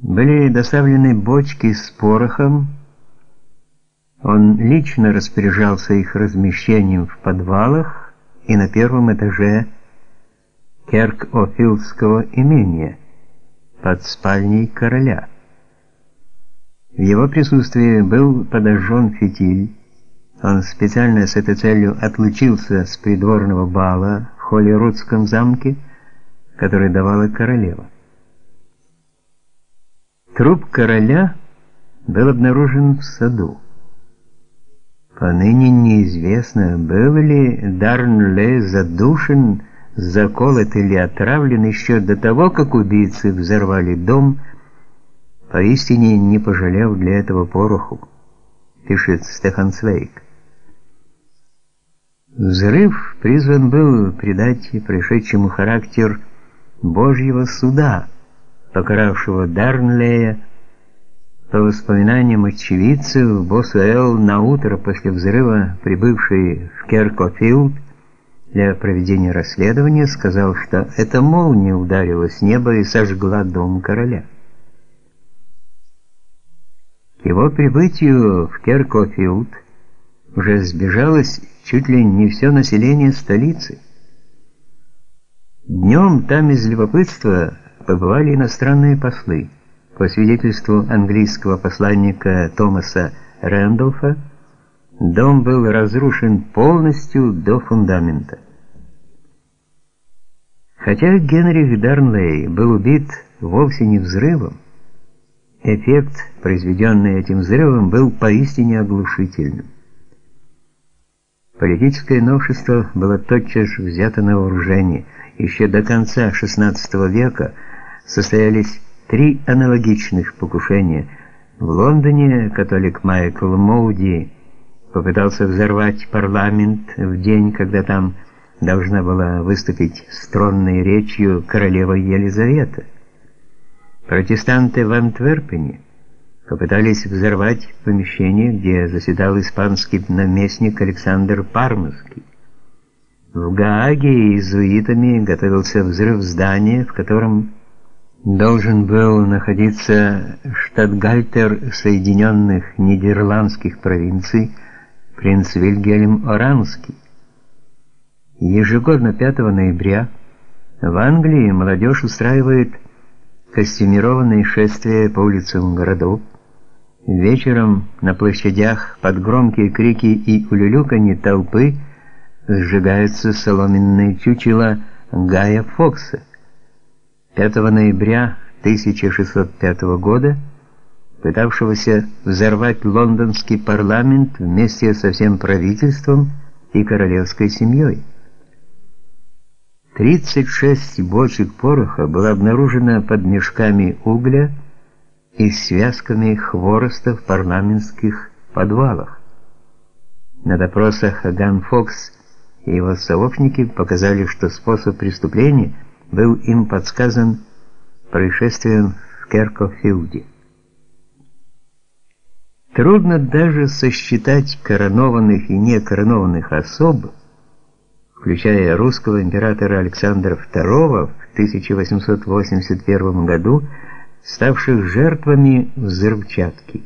Были доставлены бочки с порохом, он лично распоряжался их размещением в подвалах и на первом этаже Керк-Офилдского имения под спальней короля. В его присутствии был подожжен фитиль. Он специально с этой целью отлучился с придворного бала в Холлирудском замке, который давала королева. Труп короля был обнаружен в саду. Поныне неизвестно, был ли Дарнле задушен, заколот или отравлен еще до того, как убийцы взорвали дом, поистине не пожалев для этого пороху, пишет Стефан Свейк. Взрыв призван был придать пришедшему характер Божьего суда, покаравшего Дарнлея по воспоминаниям очевидцев, Босуэлл на утро после взрыва, прибывший в Керкофилд для проведения расследования, сказал, что эта молния ударила с неба и сожгла дом короля. К его прибытию в Керкофилд уже сбежалось чуть ли не все население столицы. Днем там из любопытства побывали иностранные послы. По свидетельству английского посланника Томаса Рэндолфа, дом был разрушен полностью до фундамента. Хотя Генрих Дарнлей был убит вовсе не взрывом, эффект, произведенный этим взрывом, был поистине оглушительным. Политическое новшество было тотчас взято на вооружение. Еще до конца XVI века состоялись три аналогичных покушения. В Лондоне католик Майкл Моуди попытался взорвать парламент в день, когда там должна была выступить с тронной речью королева Елизавета. Протестанты в Антверпене попытались взорвать помещение, где заседал испанский наместник Александр Пармский. В Гааге иезуитами готовился взрыв здания, в котором должен был находиться штатгальтер Соединенных Нидерландских провинций принц Вильгельм Оранский. Ежегодно 5 ноября в Англии молодежь устраивает костюмированные шествия по улицам городов. Вечером на площадях под громкие крики и улюлюканье толпы сжигаются соломенные чучела Гая Фокса. 5 ноября 1605 года, пытавшегося взорвать лондонский парламент вместе со всем правительством и королевской семьей. 36 бочек пороха было обнаружено под мешками угля и связками хвороста в парламентских подвалах. На допросах Ган Фокс и его сообщники показали, что способ преступления – был им подсказан происшествием в Керкофилде. Трудно даже сосчитать коронованных и некоронованных особ, включая русского императора Александра II в 1881 году, ставших жертвами взрывчатки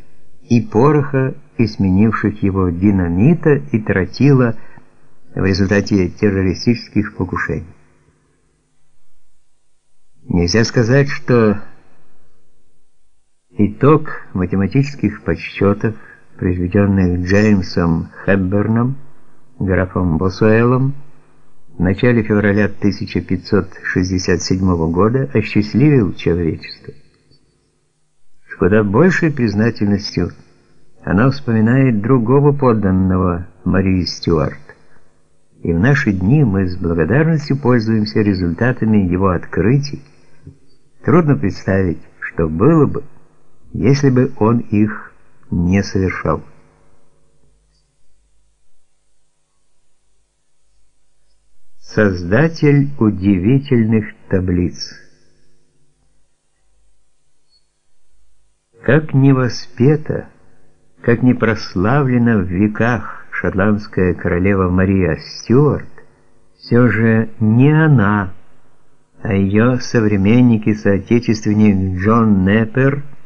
и пороха, и сменивших его динамита и тротила в результате террористических покушений. Нельзя сказать, что итог математических подсчетов, произведенных Джеймсом Хэбберном, графом Босуэлом, в начале февраля 1567 года осчастливил человечество. С куда большей признательностью она вспоминает другого подданного Марии Стюарт. И в наши дни мы с благодарностью пользуемся результатами его открытий, Трудно представить, что было бы, если бы он их не совершал. Создатель удивительных таблиц Как не воспета, как не прославлена в веках шотландская королева Мария Стюарт, все же не она а ее современник и соотечественник Джон Неппер